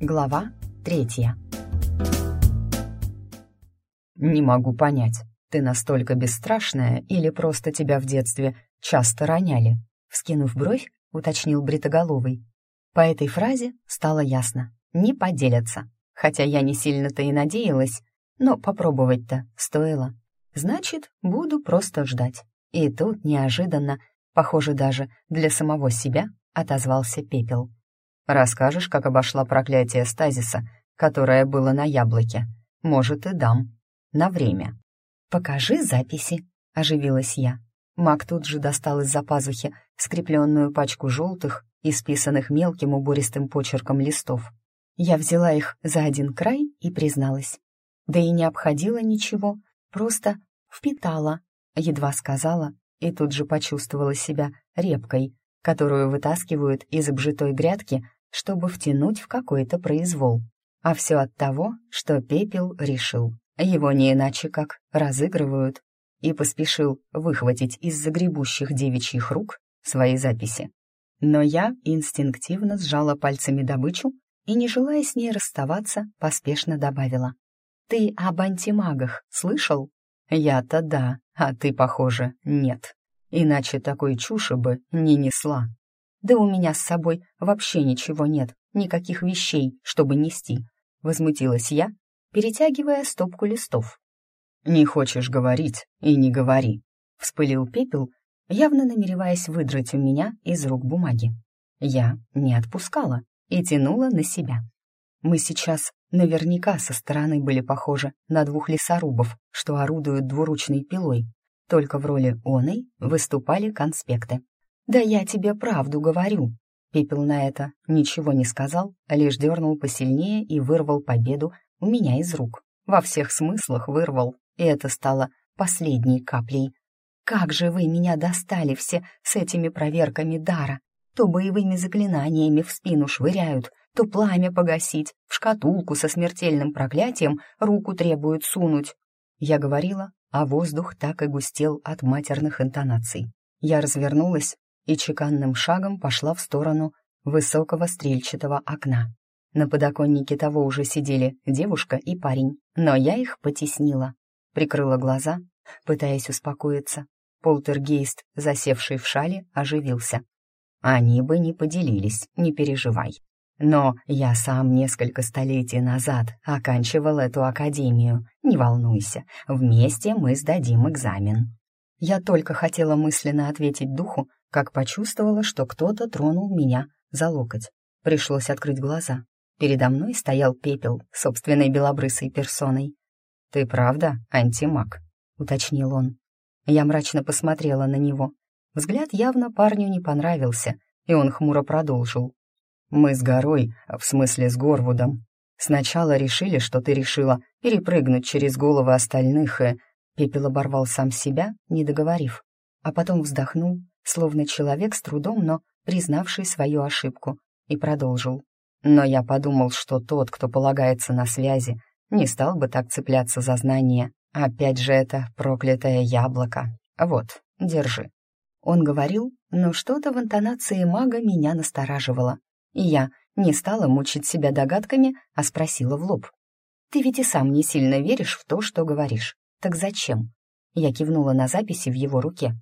Глава третья. «Не могу понять, ты настолько бесстрашная или просто тебя в детстве часто роняли?» Вскинув бровь, уточнил Бритоголовый. По этой фразе стало ясно. Не поделятся. Хотя я не сильно-то и надеялась, но попробовать-то стоило. Значит, буду просто ждать. И тут неожиданно, похоже даже для самого себя, отозвался пепел. Расскажешь, как обошла проклятие стазиса, которое было на яблоке? Может, и дам. На время. Покажи записи, оживилась я. Мак тут же достал из-за пазухи скрепленную пачку желтых, исписанных мелким убористым почерком листов. Я взяла их за один край и призналась. Да и не обходила ничего, просто впитала, едва сказала, и тут же почувствовала себя репкой, которую вытаскивают из обжитой грядки чтобы втянуть в какой-то произвол. А все от того, что Пепел решил. Его не иначе как разыгрывают. И поспешил выхватить из загребущих девичьих рук свои записи. Но я инстинктивно сжала пальцами добычу и, не желая с ней расставаться, поспешно добавила. «Ты об антимагах слышал?» «Я-то да, а ты, похоже, нет. Иначе такой чуши бы не несла». Да у меня с собой вообще ничего нет, никаких вещей, чтобы нести», — возмутилась я, перетягивая стопку листов. «Не хочешь говорить и не говори», — вспылил пепел, явно намереваясь выдрать у меня из рук бумаги. Я не отпускала и тянула на себя. Мы сейчас наверняка со стороны были похожи на двух лесорубов, что орудуют двуручной пилой, только в роли оной выступали конспекты. «Да я тебе правду говорю». Пепел на это ничего не сказал, лишь дернул посильнее и вырвал победу у меня из рук. Во всех смыслах вырвал, и это стало последней каплей. «Как же вы меня достали все с этими проверками дара! То боевыми заклинаниями в спину швыряют, то пламя погасить, в шкатулку со смертельным проклятием руку требуют сунуть». Я говорила, а воздух так и густел от матерных интонаций. Я развернулась и чеканным шагом пошла в сторону высокого стрельчатого окна. На подоконнике того уже сидели девушка и парень, но я их потеснила. Прикрыла глаза, пытаясь успокоиться. Полтергейст, засевший в шале, оживился. Они бы не поделились, не переживай. Но я сам несколько столетий назад оканчивал эту академию. Не волнуйся, вместе мы сдадим экзамен. Я только хотела мысленно ответить духу, как почувствовала, что кто-то тронул меня за локоть. Пришлось открыть глаза. Передо мной стоял пепел собственной белобрысой персоной. «Ты правда антимаг?» — уточнил он. Я мрачно посмотрела на него. Взгляд явно парню не понравился, и он хмуро продолжил. «Мы с горой, в смысле с Горвудом, сначала решили, что ты решила перепрыгнуть через головы остальных, и...» Пепел оборвал сам себя, не договорив, а потом вздохнул словно человек с трудом, но признавший свою ошибку, и продолжил. Но я подумал, что тот, кто полагается на связи, не стал бы так цепляться за знания. Опять же это проклятое яблоко. Вот, держи. Он говорил, но что-то в интонации мага меня настораживало. И я не стала мучить себя догадками, а спросила в лоб. «Ты ведь и сам не сильно веришь в то, что говоришь. Так зачем?» Я кивнула на записи в его руке.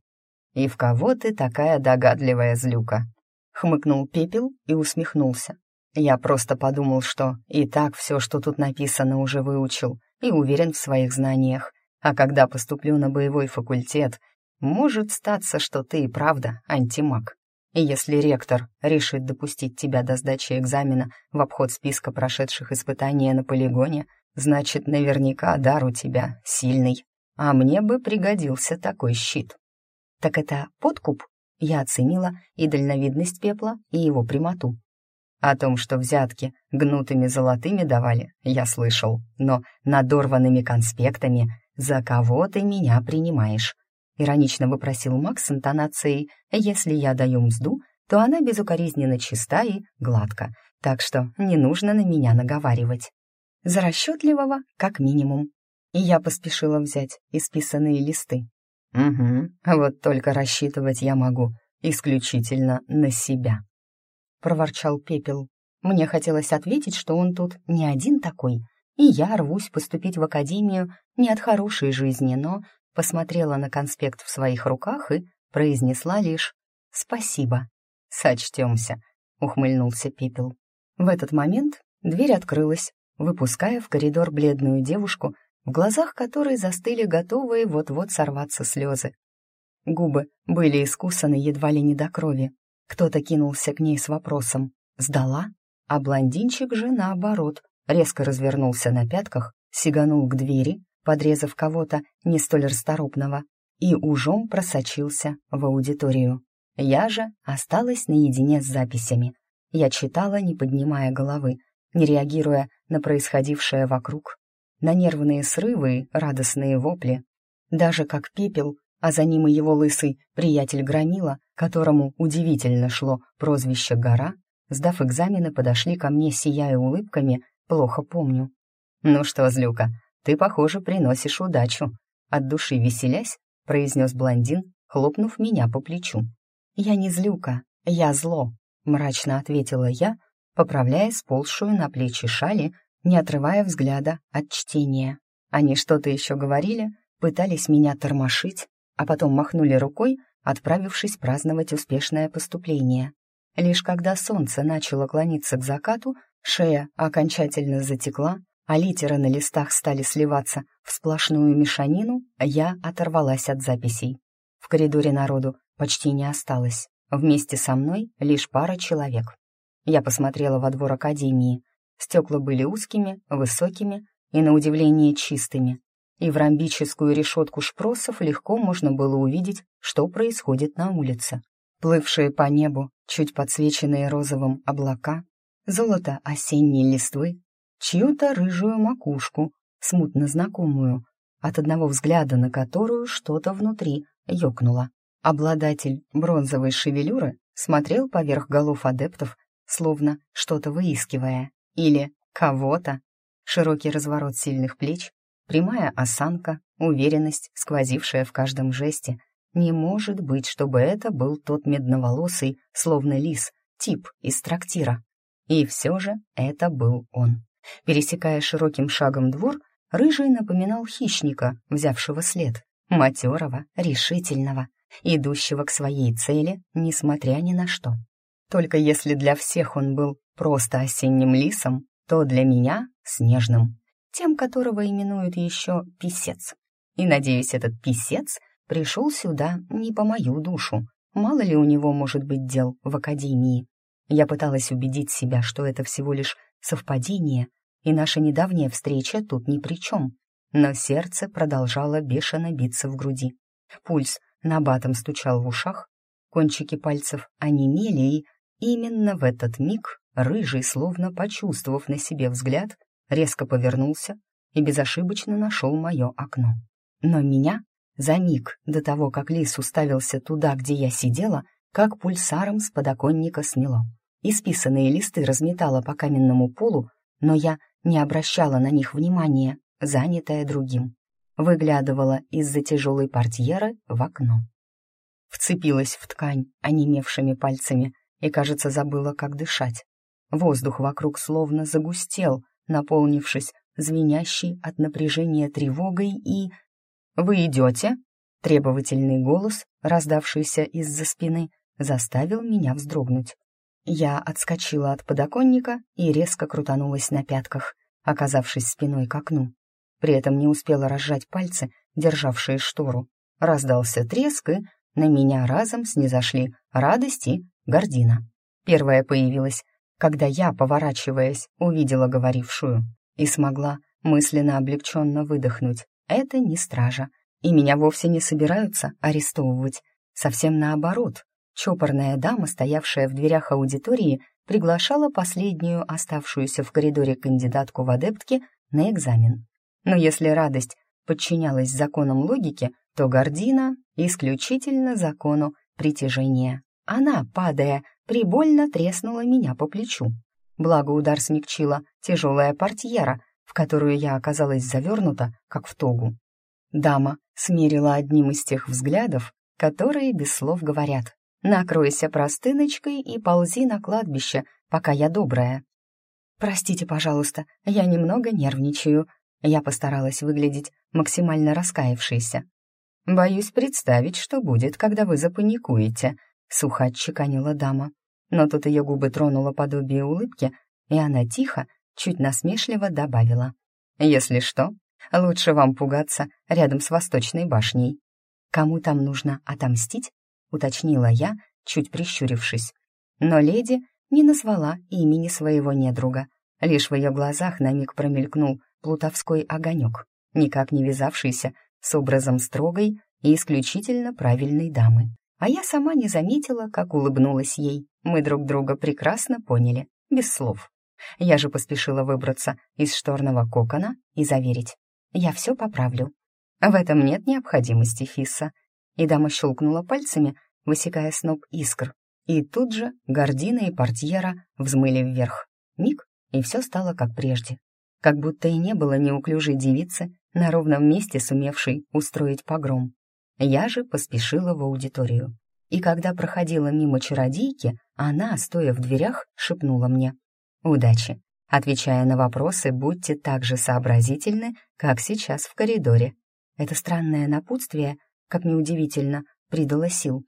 «И в кого ты такая догадливая злюка?» Хмыкнул Пепел и усмехнулся. «Я просто подумал, что и так все, что тут написано, уже выучил и уверен в своих знаниях. А когда поступлю на боевой факультет, может статься, что ты и правда антимаг. И если ректор решит допустить тебя до сдачи экзамена в обход списка прошедших испытания на полигоне, значит, наверняка дар у тебя сильный. А мне бы пригодился такой щит. Так это подкуп? Я оценила и дальновидность пепла, и его прямоту. О том, что взятки гнутыми золотыми давали, я слышал, но надорванными конспектами «За кого ты меня принимаешь?» Иронично выпросил Макс с интонацией «Если я даю мзду, то она безукоризненно чиста и гладка, так что не нужно на меня наговаривать. За расчетливого, как минимум. И я поспешила взять исписанные листы. «Угу, вот только рассчитывать я могу исключительно на себя», — проворчал Пепел. Мне хотелось ответить, что он тут не один такой, и я рвусь поступить в академию не от хорошей жизни, но посмотрела на конспект в своих руках и произнесла лишь «Спасибо». «Сочтемся», — ухмыльнулся Пепел. В этот момент дверь открылась, выпуская в коридор бледную девушку, в глазах которой застыли готовые вот-вот сорваться слезы. Губы были искусаны едва ли не до крови. Кто-то кинулся к ней с вопросом «Сдала?», а блондинчик же, наоборот, резко развернулся на пятках, сиганул к двери, подрезав кого-то не столь расторопного, и ужом просочился в аудиторию. Я же осталась наедине с записями. Я читала, не поднимая головы, не реагируя на происходившее вокруг, на нервные срывы радостные вопли. Даже как пепел, а за ним и его лысый приятель Громила, которому удивительно шло прозвище «Гора», сдав экзамены, подошли ко мне, сияя улыбками, плохо помню. «Ну что, Злюка, ты, похоже, приносишь удачу», от души веселясь, произнес блондин, хлопнув меня по плечу. «Я не злюка, я зло», — мрачно ответила я, поправляя сползшую на плечи шали, не отрывая взгляда от чтения. Они что-то еще говорили, пытались меня тормошить, а потом махнули рукой, отправившись праздновать успешное поступление. Лишь когда солнце начало клониться к закату, шея окончательно затекла, а литеры на листах стали сливаться в сплошную мешанину, я оторвалась от записей. В коридоре народу почти не осталось. Вместе со мной лишь пара человек. Я посмотрела во двор академии. Стекла были узкими, высокими и, на удивление, чистыми. И в ромбическую решетку шпросов легко можно было увидеть, что происходит на улице. Плывшие по небу, чуть подсвеченные розовым облака, золото осенней листвы, чью-то рыжую макушку, смутно знакомую, от одного взгляда на которую что-то внутри ёкнуло. Обладатель бронзовой шевелюры смотрел поверх голов адептов, словно что-то выискивая, или кого-то. Широкий разворот сильных плеч, прямая осанка, уверенность, сквозившая в каждом жесте. Не может быть, чтобы это был тот медноволосый, словно лис, тип из трактира. И все же это был он. Пересекая широким шагом двор, рыжий напоминал хищника, взявшего след, матерого, решительного, идущего к своей цели, несмотря ни на что. Только если для всех он был просто осенним лисом, то для меня — снежным, тем, которого именуют еще писец. И, надеюсь, этот писец пришел сюда не по мою душу. Мало ли у него может быть дел в академии. Я пыталась убедить себя, что это всего лишь совпадение, и наша недавняя встреча тут ни при чем. Но сердце продолжало бешено биться в груди. Пульс набатом стучал в ушах, кончики пальцев онемели, и именно в этот миг рыжий, словно почувствовав на себе взгляд, резко повернулся и безошибочно нашел мое окно. Но меня за миг до того, как лис уставился туда, где я сидела, как пульсаром с подоконника сняло. Исписанные листы разметало по каменному полу, но я не обращала на них внимания, занятая другим выглядывала из-за тяжелой портьеры в окно. Вцепилась в ткань онемевшими пальцами и, кажется, забыла, как дышать. Воздух вокруг словно загустел, наполнившись звенящей от напряжения тревогой и... «Вы идете?» Требовательный голос, раздавшийся из-за спины, заставил меня вздрогнуть. Я отскочила от подоконника и резко крутанулась на пятках, оказавшись спиной к окну. При этом не успела разжать пальцы, державшие штору. Раздался треск, и на меня разом снизошли радость и гордина. Первая появилась, когда я, поворачиваясь, увидела говорившую и смогла мысленно облегченно выдохнуть. Это не стража, и меня вовсе не собираются арестовывать. Совсем наоборот. Чопорная дама, стоявшая в дверях аудитории, приглашала последнюю оставшуюся в коридоре кандидатку в адептки на экзамен. Но если радость подчинялась законам логики, то гордина исключительно закону притяжения. Она, падая, прибольно треснула меня по плечу. Благо удар смягчила тяжелая портьера, в которую я оказалась завернута, как в тогу. Дама смирила одним из тех взглядов, которые без слов говорят. «Накройся простыночкой и ползи на кладбище, пока я добрая». «Простите, пожалуйста, я немного нервничаю». Я постаралась выглядеть максимально раскаявшейся. «Боюсь представить, что будет, когда вы запаникуете», — сухо отчеканила дама. Но тут ее губы тронуло подобие улыбки, и она тихо, чуть насмешливо добавила. «Если что, лучше вам пугаться рядом с Восточной башней». «Кому там нужно отомстить?» — уточнила я, чуть прищурившись. Но леди не назвала имени своего недруга. Лишь в ее глазах на миг промелькнул плутовской огонек, никак не вязавшийся с образом строгой и исключительно правильной дамы. А я сама не заметила, как улыбнулась ей. Мы друг друга прекрасно поняли, без слов. Я же поспешила выбраться из шторного кокона и заверить. Я все поправлю. В этом нет необходимости, Фисса. И дама щелкнула пальцами, высекая сноп искр. И тут же гордина и портьера взмыли вверх. Миг, и все стало как прежде. Как будто и не было неуклюжей девицы, на ровном месте сумевшей устроить погром. Я же поспешила в аудиторию. И когда проходила мимо чародейки, она, стоя в дверях, шепнула мне «Удачи!» Отвечая на вопросы, будьте так же сообразительны, как сейчас в коридоре. Это странное напутствие, как неудивительно, придало сил.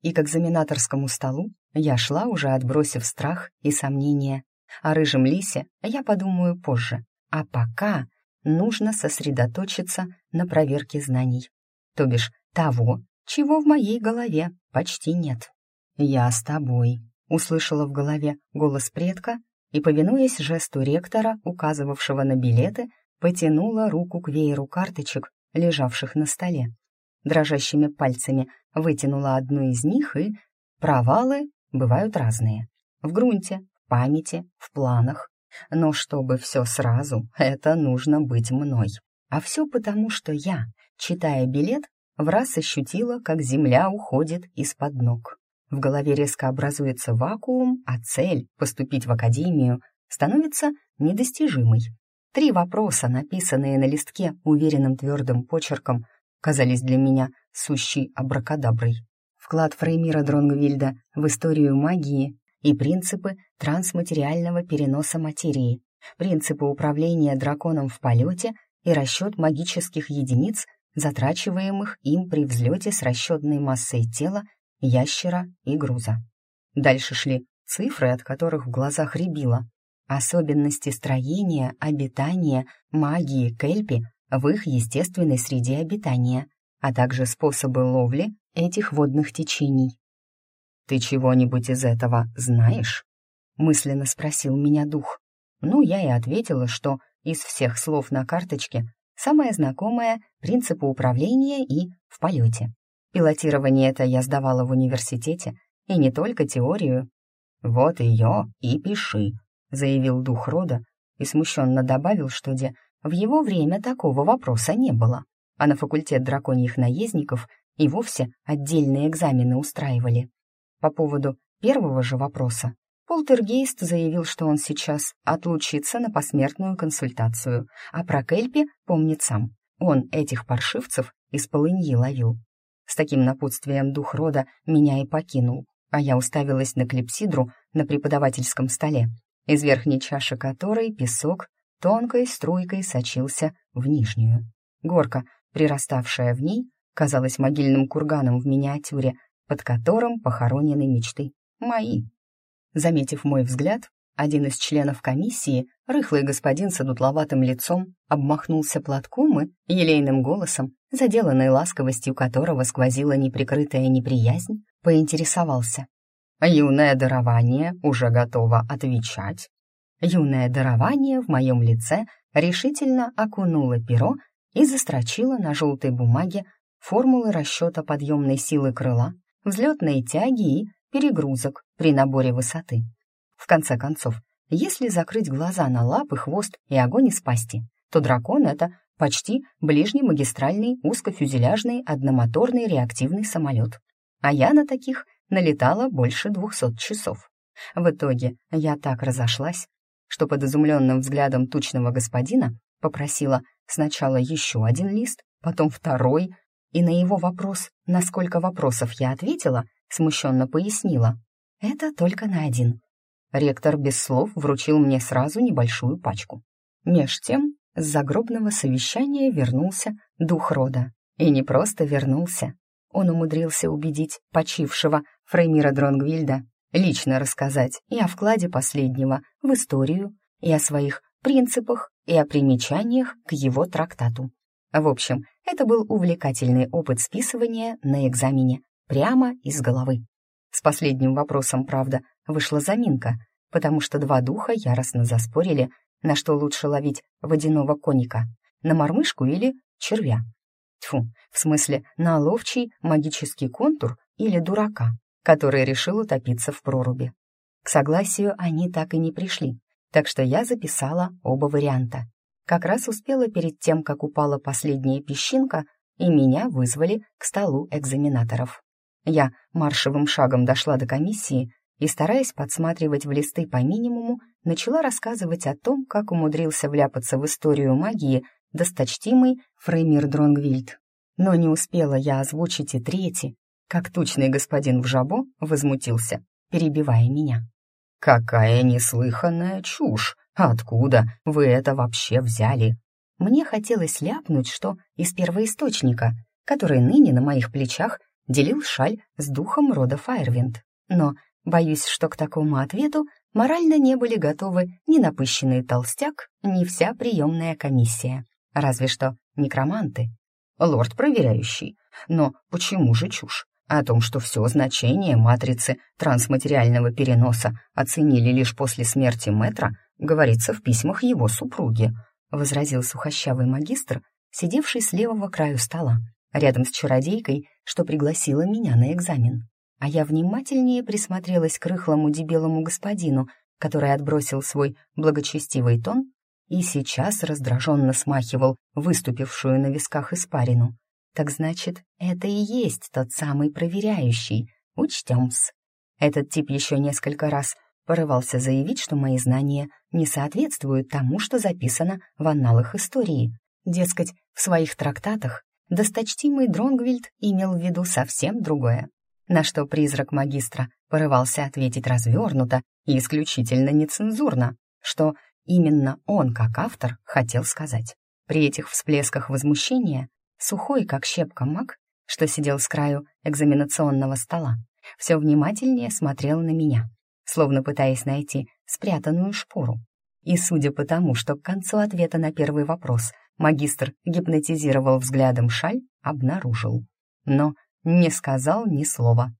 И к экзаменаторскому столу я шла, уже отбросив страх и сомнения. О рыжем лисе я подумаю позже. А пока нужно сосредоточиться на проверке знаний. То бишь того, чего в моей голове почти нет. «Я с тобой», — услышала в голове голос предка и, повинуясь жесту ректора, указывавшего на билеты, потянула руку к вееру карточек, лежавших на столе. Дрожащими пальцами вытянула одну из них, и провалы бывают разные. В грунте, в памяти, в планах. Но чтобы все сразу, это нужно быть мной. А все потому, что я, читая билет, в раз ощутила, как земля уходит из-под ног. В голове резко образуется вакуум, а цель — поступить в академию — становится недостижимой. Три вопроса, написанные на листке уверенным твердым почерком, казались для меня сущей абракадаброй. Вклад Фреймира Дронгвильда в историю магии и принципы трансматериального переноса материи, принципы управления драконом в полете и расчет магических единиц затрачиваемых им при взлете с расчетной массой тела, ящера и груза. Дальше шли цифры, от которых в глазах рябило. Особенности строения, обитания, магии Кельпи в их естественной среде обитания, а также способы ловли этих водных течений. «Ты чего-нибудь из этого знаешь?» — мысленно спросил меня дух. Ну, я и ответила, что из всех слов на карточке Самое знакомое — принципы управления и в полете. Пилотирование это я сдавала в университете, и не только теорию. «Вот ее и пиши», — заявил дух рода и смущенно добавил, что де в его время такого вопроса не было, а на факультет драконьих наездников и вовсе отдельные экзамены устраивали. По поводу первого же вопроса Полтергейст заявил, что он сейчас отлучится на посмертную консультацию, а про Кельпи помнит сам. Он этих паршивцев из полыньи ловил. С таким напутствием дух рода меня и покинул, а я уставилась на клипсидру на преподавательском столе, из верхней чаши которой песок тонкой струйкой сочился в нижнюю. Горка, прираставшая в ней, казалась могильным курганом в миниатюре, под которым похоронены мечты мои. Заметив мой взгляд, один из членов комиссии, рыхлый господин с одутловатым лицом, обмахнулся платком и, елейным голосом, заделанной ласковостью которого сквозила неприкрытая неприязнь, поинтересовался. «Юное дарование уже готово отвечать». Юное дарование в моем лице решительно окунуло перо и застрочило на желтой бумаге формулы расчета подъемной силы крыла, взлетной тяги и перегрузок при наборе высоты. В конце концов, если закрыть глаза на лапы, хвост и огонь из пасти, то дракон — это почти ближний магистральный узкофюзеляжный одномоторный реактивный самолет. А я на таких налетала больше двухсот часов. В итоге я так разошлась, что под изумленным взглядом тучного господина попросила сначала еще один лист, потом второй, и на его вопрос, на сколько вопросов я ответила, смущенно пояснила. «Это только на один». ректор без слов вручил мне сразу небольшую пачку. Меж тем с загробного совещания вернулся дух рода. И не просто вернулся. Он умудрился убедить почившего Фреймира Дронгвильда лично рассказать и о вкладе последнего в историю, и о своих принципах, и о примечаниях к его трактату. В общем, это был увлекательный опыт списывания на экзамене, прямо из головы. С последним вопросом, правда, вышла заминка, потому что два духа яростно заспорили, на что лучше ловить водяного коника, на мормышку или червя. Тьфу, в смысле, на ловчий магический контур или дурака, который решил утопиться в проруби. К согласию они так и не пришли, так что я записала оба варианта. Как раз успела перед тем, как упала последняя песчинка, и меня вызвали к столу экзаменаторов. Я маршевым шагом дошла до комиссии и, стараясь подсматривать в листы по минимуму, начала рассказывать о том, как умудрился вляпаться в историю магии досточтимый Фреймир Дронгвильд. Но не успела я озвучить и третий, как тучный господин в жабо возмутился, перебивая меня. «Какая неслыханная чушь! Откуда вы это вообще взяли?» Мне хотелось ляпнуть, что из первоисточника, который ныне на моих плечах делил шаль с духом рода Файрвинд. Но боюсь, что к такому ответу морально не были готовы ни напыщенный толстяк, ни вся приемная комиссия. Разве что некроманты. Лорд проверяющий. Но почему же чушь? О том, что все значение матрицы трансматериального переноса оценили лишь после смерти Метра, говорится в письмах его супруги, возразил сухощавый магистр, сидевший с левого краю стола, рядом с чародейкой, что пригласила меня на экзамен. А я внимательнее присмотрелась к рыхлому дебелому господину, который отбросил свой благочестивый тон и сейчас раздраженно смахивал выступившую на висках испарину. Так значит, это и есть тот самый проверяющий. Учтем-с. Этот тип еще несколько раз порывался заявить, что мои знания не соответствуют тому, что записано в анналах истории. Дескать, в своих трактатах досточтимый Дронгвильд имел в виду совсем другое. На что призрак магистра порывался ответить развернуто и исключительно нецензурно, что именно он, как автор, хотел сказать. При этих всплесках возмущения сухой, как щепка маг, что сидел с краю экзаменационного стола, все внимательнее смотрел на меня, словно пытаясь найти спрятанную шпору. И судя по тому, что к концу ответа на первый вопрос магистр гипнотизировал взглядом шаль, обнаружил. Но не сказал ни слова.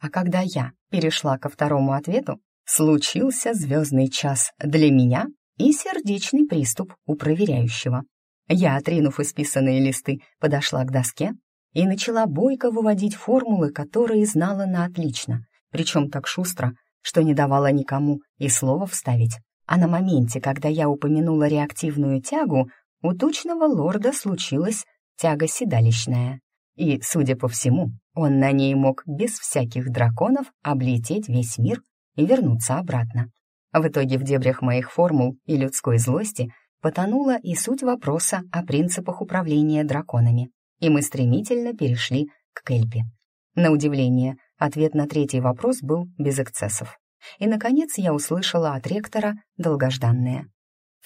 А когда я перешла ко второму ответу, случился звездный час для меня и сердечный приступ у проверяющего. Я, отринув исписанные листы, подошла к доске и начала бойко выводить формулы, которые знала на отлично, причем так шустро, что не давала никому и слова вставить. А на моменте, когда я упомянула реактивную тягу, у тучного лорда случилась тяга седалищная. И, судя по всему, он на ней мог без всяких драконов облететь весь мир и вернуться обратно. В итоге в дебрях моих формул и людской злости потонула и суть вопроса о принципах управления драконами, и мы стремительно перешли к Кельпи. На удивление, ответ на третий вопрос был без эксцессов. И, наконец, я услышала от ректора долгожданное.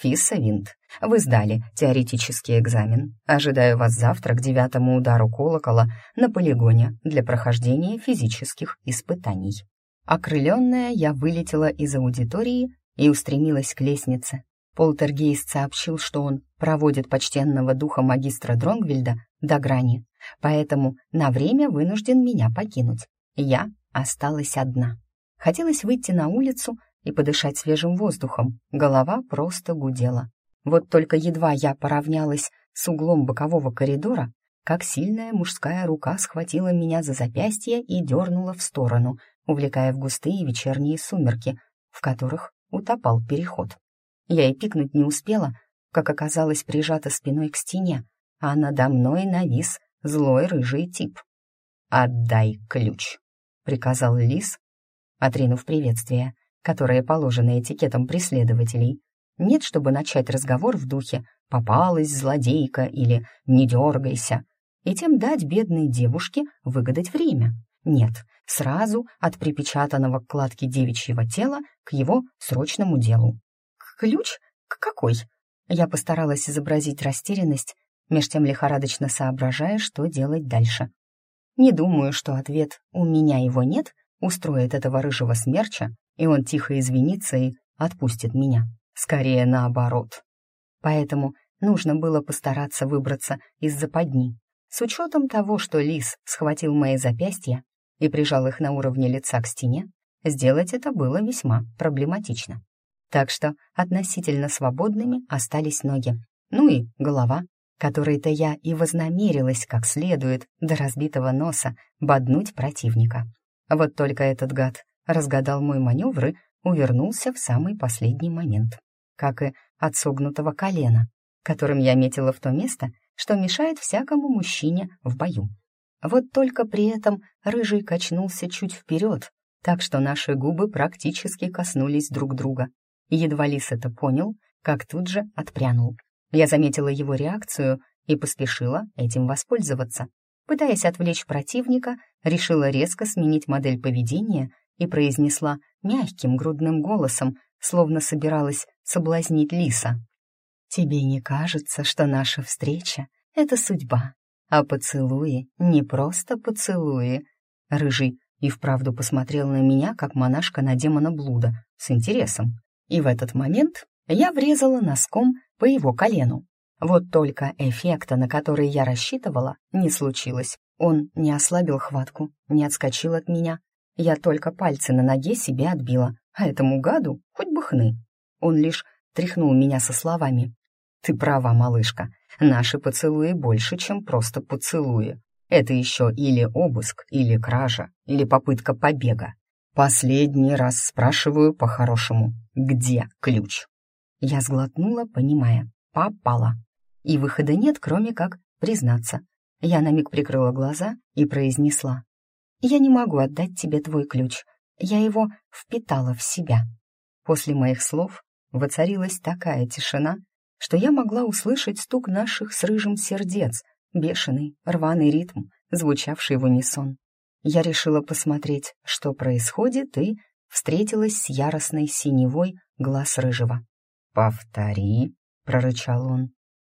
«Фисса Винт, вы сдали теоретический экзамен. Ожидаю вас завтра к девятому удару колокола на полигоне для прохождения физических испытаний». Окрыленная, я вылетела из аудитории и устремилась к лестнице, Полтергейст сообщил, что он проводит почтенного духа магистра Дронгвильда до грани, поэтому на время вынужден меня покинуть. Я осталась одна. Хотелось выйти на улицу и подышать свежим воздухом, голова просто гудела. Вот только едва я поравнялась с углом бокового коридора, как сильная мужская рука схватила меня за запястье и дернула в сторону, увлекая в густые вечерние сумерки, в которых утопал переход. Я и пикнуть не успела, как оказалась прижата спиной к стене, а надо мной навис злой рыжий тип. «Отдай ключ», — приказал Лис, отринув приветствие, которое положено этикетом преследователей. Нет, чтобы начать разговор в духе «попалась злодейка» или «не дергайся», и тем дать бедной девушке выгадать время. Нет, сразу от припечатанного к кладке девичьего тела к его срочному делу. «Ключ? К какой?» Я постаралась изобразить растерянность, меж тем лихорадочно соображая, что делать дальше. Не думаю, что ответ «у меня его нет» устроит этого рыжего смерча, и он тихо извинится и отпустит меня. Скорее наоборот. Поэтому нужно было постараться выбраться из западни. С учетом того, что лис схватил мои запястья и прижал их на уровне лица к стене, сделать это было весьма проблематично. Так что относительно свободными остались ноги. Ну и голова, которой-то я и вознамерилась как следует до разбитого носа боднуть противника. Вот только этот гад разгадал мой маневр и увернулся в самый последний момент, как и от согнутого колена, которым я метила в то место, что мешает всякому мужчине в бою. Вот только при этом рыжий качнулся чуть вперед, так что наши губы практически коснулись друг друга. Едва лис это понял, как тут же отпрянул. Я заметила его реакцию и поспешила этим воспользоваться. Пытаясь отвлечь противника, решила резко сменить модель поведения и произнесла мягким грудным голосом, словно собиралась соблазнить лиса. «Тебе не кажется, что наша встреча — это судьба, а поцелуи — не просто поцелуи?» Рыжий и вправду посмотрел на меня, как монашка на демона блуда, с интересом. И в этот момент я врезала носком по его колену. Вот только эффекта, на который я рассчитывала, не случилось. Он не ослабил хватку, не отскочил от меня. Я только пальцы на ноге себе отбила, а этому гаду хоть бы хны. Он лишь тряхнул меня со словами. «Ты права, малышка, наши поцелуи больше, чем просто поцелуи. Это еще или обыск, или кража, или попытка побега. Последний раз спрашиваю по-хорошему, где ключ?» Я сглотнула, понимая, попала. И выхода нет, кроме как признаться. Я на миг прикрыла глаза и произнесла. «Я не могу отдать тебе твой ключ. Я его впитала в себя». После моих слов воцарилась такая тишина, что я могла услышать стук наших с рыжим сердец, бешеный, рваный ритм, звучавший в унисон. Я решила посмотреть, что происходит, и встретилась с яростной синевой глаз рыжего. «Повтори», — прорычал он.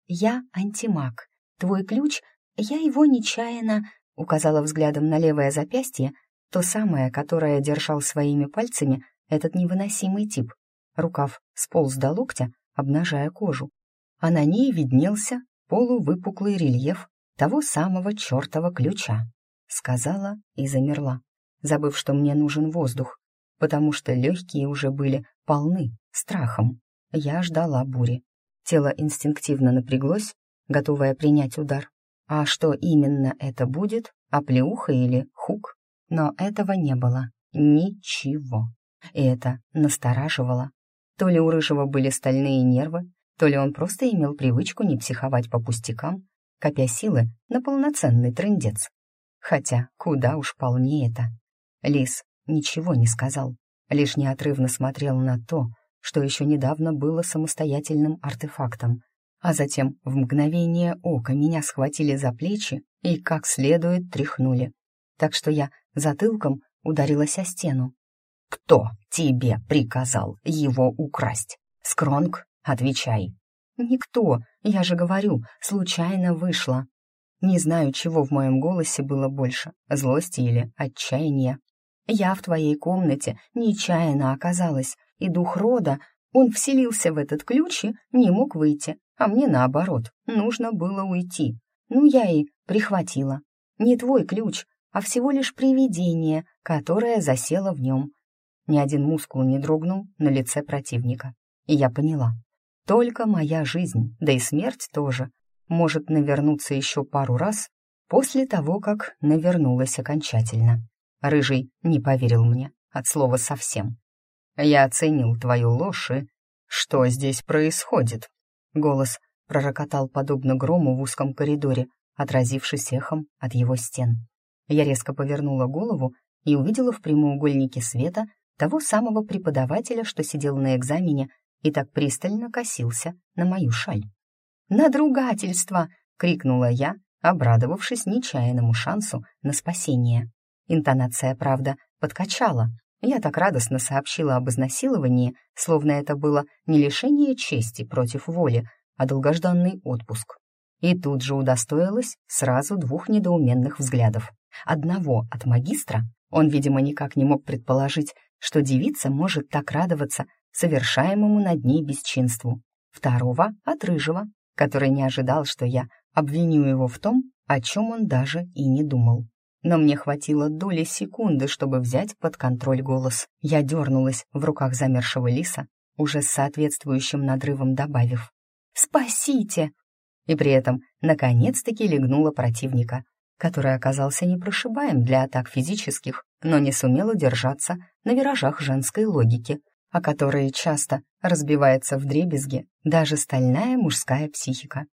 «Я антимаг. Твой ключ, я его нечаянно...» — указала взглядом на левое запястье, то самое, которое держал своими пальцами этот невыносимый тип. Рукав сполз до локтя, обнажая кожу, а на ней виднелся полувыпуклый рельеф того самого чертова ключа. Сказала и замерла, забыв, что мне нужен воздух, потому что легкие уже были полны страхом. Я ждала бури. Тело инстинктивно напряглось, готовое принять удар. А что именно это будет, оплеуха или хук? Но этого не было. Ничего. И это настораживало. То ли у Рыжего были стальные нервы, то ли он просто имел привычку не психовать по пустякам, копя силы на полноценный трындец. Хотя куда уж полнее это. Лис ничего не сказал, лишь неотрывно смотрел на то, что еще недавно было самостоятельным артефактом, а затем в мгновение ока меня схватили за плечи и как следует тряхнули, так что я затылком ударилась о стену. «Кто тебе приказал его украсть? Скронг, отвечай!» «Никто, я же говорю, случайно вышла». Не знаю, чего в моем голосе было больше, злости или отчаяния. Я в твоей комнате нечаянно оказалась, и дух рода, он вселился в этот ключ и не мог выйти, а мне наоборот, нужно было уйти. Ну, я и прихватила. Не твой ключ, а всего лишь привидение, которое засело в нем. Ни один мускул не дрогнул на лице противника. И я поняла. Только моя жизнь, да и смерть тоже, может навернуться еще пару раз после того, как навернулась окончательно. Рыжий не поверил мне от слова совсем. Я оценил твою ложь и... Что здесь происходит?» Голос пророкотал подобно грому в узком коридоре, отразившись эхом от его стен. Я резко повернула голову и увидела в прямоугольнике света того самого преподавателя, что сидел на экзамене и так пристально косился на мою шаль. «Надругательство!» — крикнула я, обрадовавшись нечаянному шансу на спасение. Интонация, правда, подкачала. Я так радостно сообщила об изнасиловании, словно это было не лишение чести против воли, а долгожданный отпуск. И тут же удостоилась сразу двух недоуменных взглядов. Одного от магистра, он, видимо, никак не мог предположить, что девица может так радоваться совершаемому над ней бесчинству. Второго от рыжего, который не ожидал, что я обвиню его в том, о чем он даже и не думал. Но мне хватило доли секунды, чтобы взять под контроль голос. Я дернулась в руках замершего лиса, уже с соответствующим надрывом добавив «Спасите!» И при этом наконец-таки легнула противника, который оказался непрошибаем для атак физических, но не сумел удержаться на виражах женской логики, о которые часто разбивается в дребезги даже стальная мужская психика.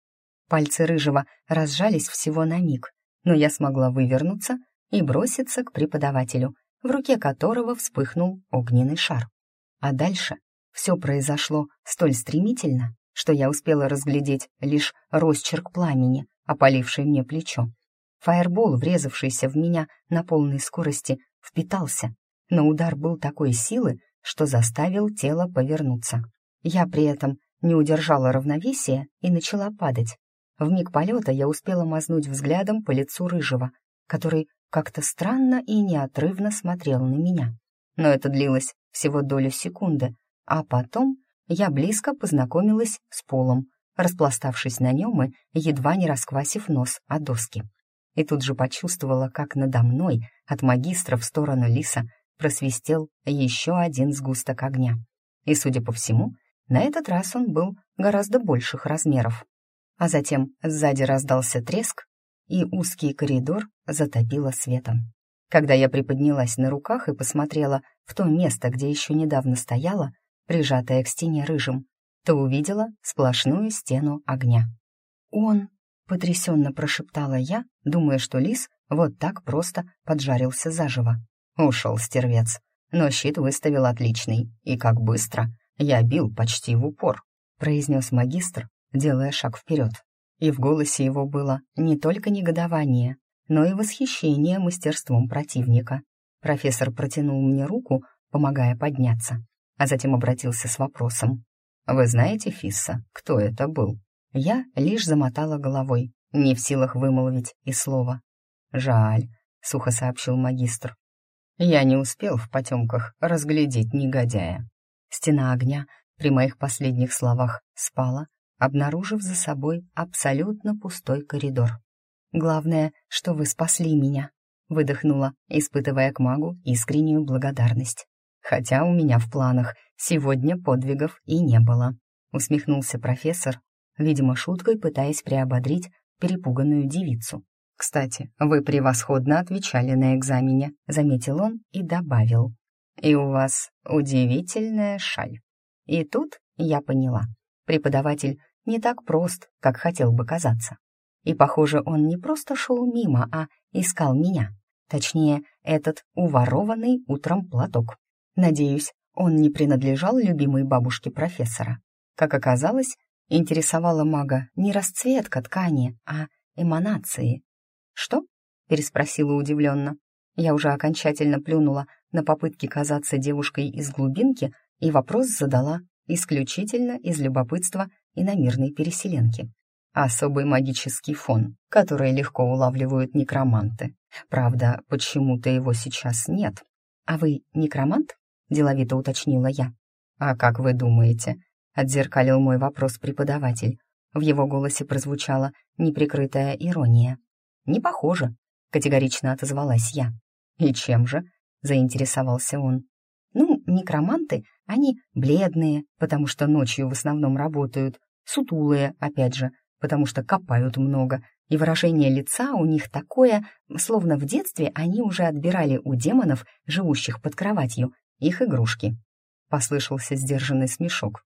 Пальцы рыжего разжались всего на миг, но я смогла вывернуться и броситься к преподавателю, в руке которого вспыхнул огненный шар. А дальше все произошло столь стремительно, что я успела разглядеть лишь росчерк пламени, опаливший мне плечо. Фаербол, врезавшийся в меня на полной скорости, впитался, но удар был такой силы, что заставил тело повернуться. Я при этом не удержала равновесия и начала падать. В миг полета я успела мазнуть взглядом по лицу рыжего, который как-то странно и неотрывно смотрел на меня. Но это длилось всего долю секунды, а потом я близко познакомилась с полом, распластавшись на нем и едва не расквасив нос о доски. И тут же почувствовала, как надо мной от магистра в сторону лиса просвистел еще один сгусток огня. И, судя по всему, на этот раз он был гораздо больших размеров. А затем сзади раздался треск, и узкий коридор затопило светом. Когда я приподнялась на руках и посмотрела в то место, где еще недавно стояла, прижатая к стене рыжим, то увидела сплошную стену огня. «Он...» — потрясенно прошептала я, думая, что лис вот так просто поджарился заживо. Ушел стервец, но щит выставил отличный, и как быстро. Я бил почти в упор, произнес магистр, делая шаг вперед. И в голосе его было не только негодование, но и восхищение мастерством противника. Профессор протянул мне руку, помогая подняться а затем обратился с вопросом. «Вы знаете, Фисса, кто это был?» Я лишь замотала головой, не в силах вымолвить и слова. «Жаль», — сухо сообщил магистр. «Я не успел в потемках разглядеть негодяя». Стена огня при моих последних словах спала, обнаружив за собой абсолютно пустой коридор. «Главное, что вы спасли меня», — выдохнула, испытывая к магу искреннюю благодарность хотя у меня в планах сегодня подвигов и не было», — усмехнулся профессор, видимо, шуткой пытаясь приободрить перепуганную девицу. «Кстати, вы превосходно отвечали на экзамене», — заметил он и добавил. «И у вас удивительная шаль». И тут я поняла. Преподаватель не так прост, как хотел бы казаться. И, похоже, он не просто шел мимо, а искал меня. Точнее, этот уворованный утром платок. Надеюсь, он не принадлежал любимой бабушке профессора. Как оказалось, интересовала мага не расцветка ткани, а эманации. «Что?» — переспросила удивленно. Я уже окончательно плюнула на попытки казаться девушкой из глубинки и вопрос задала исключительно из любопытства и на мирной переселенки. Особый магический фон, который легко улавливают некроманты. Правда, почему-то его сейчас нет. А вы некромант? деловито уточнила я. «А как вы думаете?» — отзеркалил мой вопрос преподаватель. В его голосе прозвучала неприкрытая ирония. «Не похоже», — категорично отозвалась я. «И чем же?» — заинтересовался он. «Ну, некроманты, они бледные, потому что ночью в основном работают, сутулые, опять же, потому что копают много, и выражение лица у них такое, словно в детстве они уже отбирали у демонов, живущих под кроватью, их игрушки. Послышался сдержанный смешок.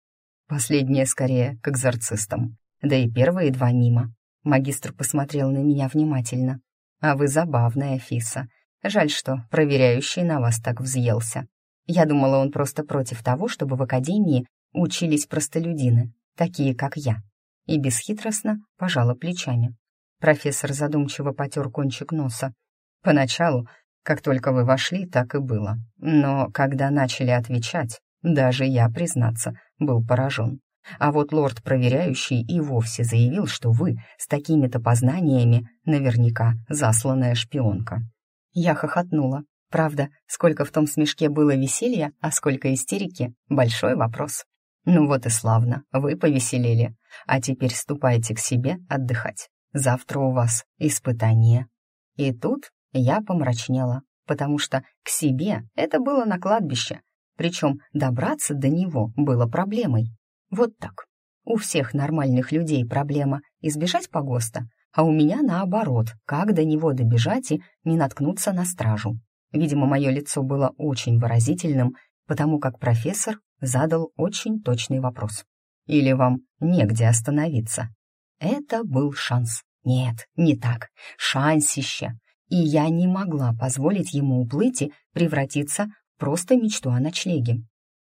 Последнее скорее к экзорцистам. Да и первые два мимо. Магистр посмотрел на меня внимательно. «А вы забавная, Фиса. Жаль, что проверяющий на вас так взъелся. Я думала, он просто против того, чтобы в академии учились простолюдины, такие, как я». И бесхитростно пожала плечами. Профессор задумчиво потер кончик носа. Поначалу Как только вы вошли, так и было. Но когда начали отвечать, даже я, признаться, был поражен. А вот лорд-проверяющий и вовсе заявил, что вы с такими-то познаниями наверняка засланная шпионка. Я хохотнула. Правда, сколько в том смешке было веселья, а сколько истерики — большой вопрос. Ну вот и славно, вы повеселели. А теперь ступайте к себе отдыхать. Завтра у вас испытание. И тут я помрачнела, потому что к себе это было на кладбище, причем добраться до него было проблемой. Вот так. У всех нормальных людей проблема избежать погоста, а у меня наоборот, как до него добежать и не наткнуться на стражу. Видимо, мое лицо было очень выразительным, потому как профессор задал очень точный вопрос. «Или вам негде остановиться?» Это был шанс. Нет, не так. Шансище. И я не могла позволить ему уплыть и превратиться в просто мечту о ночлеге.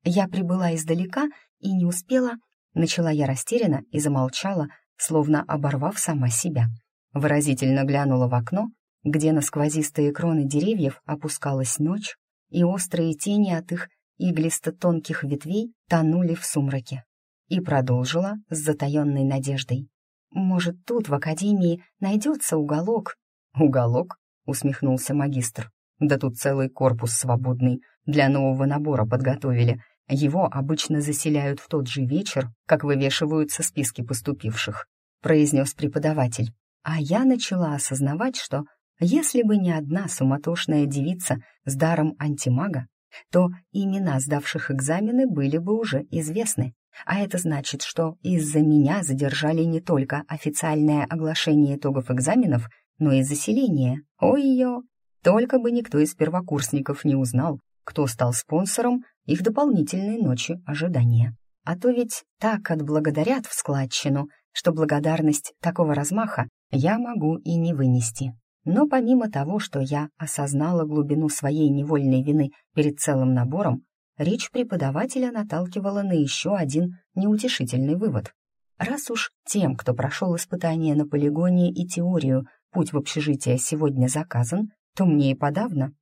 Я прибыла издалека и не успела, начала я растерянно и замолчала, словно оборвав сама себя. Выразительно глянула в окно, где на сквозистые кроны деревьев опускалась ночь, и острые тени от их иглисто-тонких ветвей тонули в сумраке. И продолжила с затаенной надеждой. «Может, тут, в академии, найдется уголок?» «Уголок?» — усмехнулся магистр. «Да тут целый корпус свободный. Для нового набора подготовили. Его обычно заселяют в тот же вечер, как вывешиваются списки поступивших», — произнес преподаватель. А я начала осознавать, что если бы не одна суматошная девица с даром антимага, то имена сдавших экзамены были бы уже известны. А это значит, что из-за меня задержали не только официальное оглашение итогов экзаменов, но и заселение. Ой-ё! Только бы никто из первокурсников не узнал, кто стал спонсором их дополнительной ночи ожидания. А то ведь так отблагодарят в складчину, что благодарность такого размаха я могу и не вынести. Но помимо того, что я осознала глубину своей невольной вины перед целым набором, речь преподавателя наталкивала на еще один неутешительный вывод. Раз уж тем, кто прошел испытание на полигоне и теорию, путь в общежитие сегодня заказан, то мне и подавно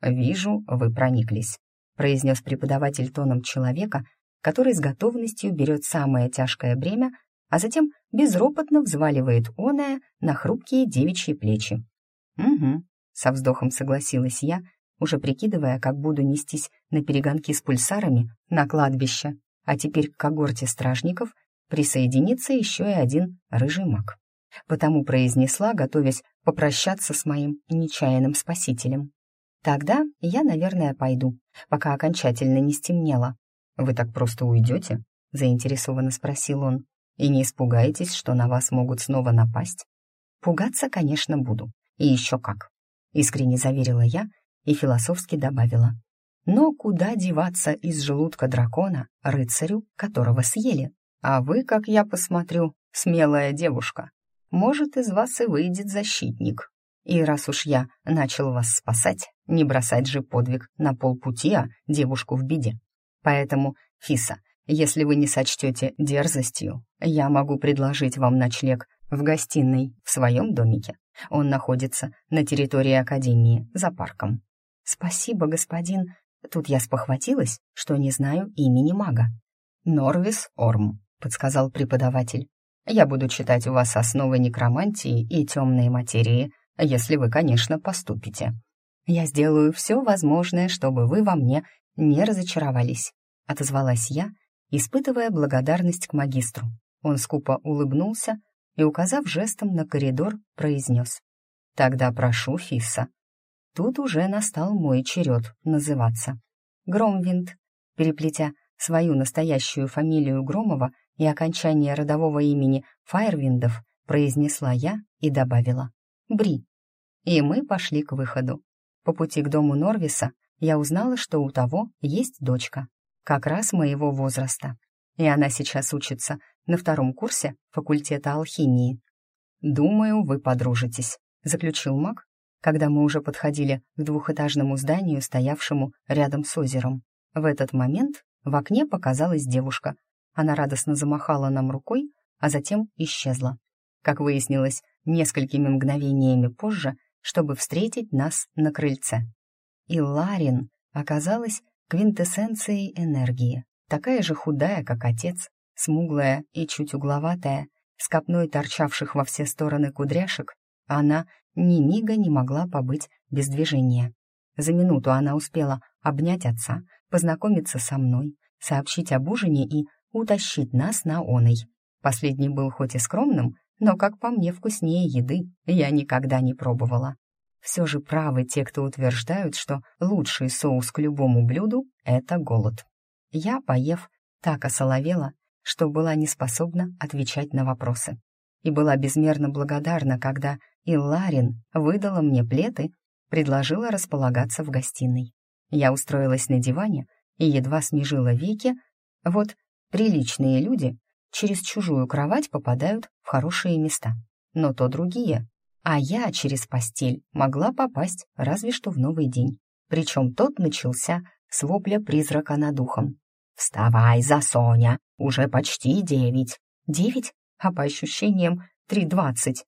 «Вижу, вы прониклись», — произнес преподаватель тоном человека, который с готовностью берет самое тяжкое бремя, а затем безропотно взваливает оное на хрупкие девичьи плечи. «Угу», — со вздохом согласилась я, уже прикидывая, как буду нестись на перегонки с пульсарами на кладбище, а теперь к когорте стражников присоединится еще и один рыжий маг. Потому произнесла, готовясь попрощаться с моим нечаянным спасителем. Тогда я, наверное, пойду, пока окончательно не стемнело. «Вы так просто уйдете?» — заинтересованно спросил он. «И не испугаетесь, что на вас могут снова напасть?» «Пугаться, конечно, буду. И еще как!» — искренне заверила я и философски добавила. «Но куда деваться из желудка дракона, рыцарю, которого съели? А вы, как я посмотрю, смелая девушка. Может, из вас и выйдет защитник. И раз уж я начал вас спасать, не бросать же подвиг на полпути, а девушку в беде. Поэтому, Фиса, если вы не сочтете дерзостью, я могу предложить вам ночлег в гостиной в своем домике. Он находится на территории Академии, за парком. Спасибо, господин. Тут я спохватилась, что не знаю имени мага. Норвис Орм, подсказал преподаватель. Я буду читать у вас основы некромантии и темной материи, если вы, конечно, поступите. Я сделаю все возможное, чтобы вы во мне не разочаровались», — отозвалась я, испытывая благодарность к магистру. Он скупо улыбнулся и, указав жестом на коридор, произнес. «Тогда прошу, Фисса». Тут уже настал мой черед называться. Громвинд, переплетя свою настоящую фамилию Громова и окончание родового имени Файрвиндов, произнесла я и добавила «Бри». И мы пошли к выходу. По пути к дому Норвиса я узнала, что у того есть дочка, как раз моего возраста. И она сейчас учится на втором курсе факультета алхимии. «Думаю, вы подружитесь», — заключил маг, когда мы уже подходили к двухэтажному зданию, стоявшему рядом с озером. В этот момент в окне показалась девушка. Она радостно замахала нам рукой, а затем исчезла. Как выяснилось, несколькими мгновениями позже чтобы встретить нас на крыльце. И Ларин оказалась квинтэссенцией энергии, такая же худая, как отец, смуглая и чуть угловатая, с копной торчавших во все стороны кудряшек, она ни мига не могла побыть без движения. За минуту она успела обнять отца, познакомиться со мной, сообщить об ужине и утащить нас на оной. Последний был хоть и скромным, но, как по мне, вкуснее еды я никогда не пробовала. Все же правы те, кто утверждают, что лучший соус к любому блюду — это голод. Я, поев, так осоловела, что была не способна отвечать на вопросы. И была безмерно благодарна, когда Илларин выдала мне плед предложила располагаться в гостиной. Я устроилась на диване и едва смежила веки. Вот приличные люди через чужую кровать попадают в хорошие места, но то другие. А я через постель могла попасть разве что в новый день. Причем тот начался с вопля призрака над ухом. «Вставай, за Соня! Уже почти девять!» «Девять? А по ощущениям три двадцать!»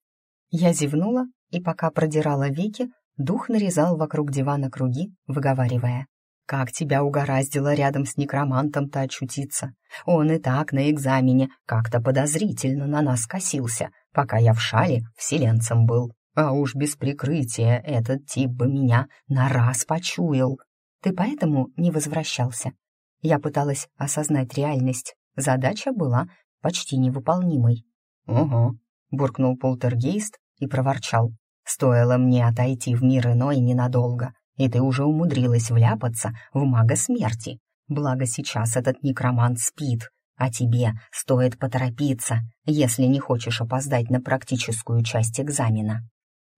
Я зевнула, и пока продирала веки, дух нарезал вокруг дивана круги, выговаривая. Как тебя угораздило рядом с некромантом-то очутиться? Он и так на экзамене как-то подозрительно на нас косился, пока я в шале вселенцем был. А уж без прикрытия этот тип бы меня на раз почуял. Ты поэтому не возвращался? Я пыталась осознать реальность. Задача была почти невыполнимой. «Угу», — буркнул полтергейст и проворчал. «Стоило мне отойти в мир иной ненадолго, и ты уже умудрилась вляпаться в мага смерти. Благо сейчас этот некромант спит, а тебе стоит поторопиться, если не хочешь опоздать на практическую часть экзамена».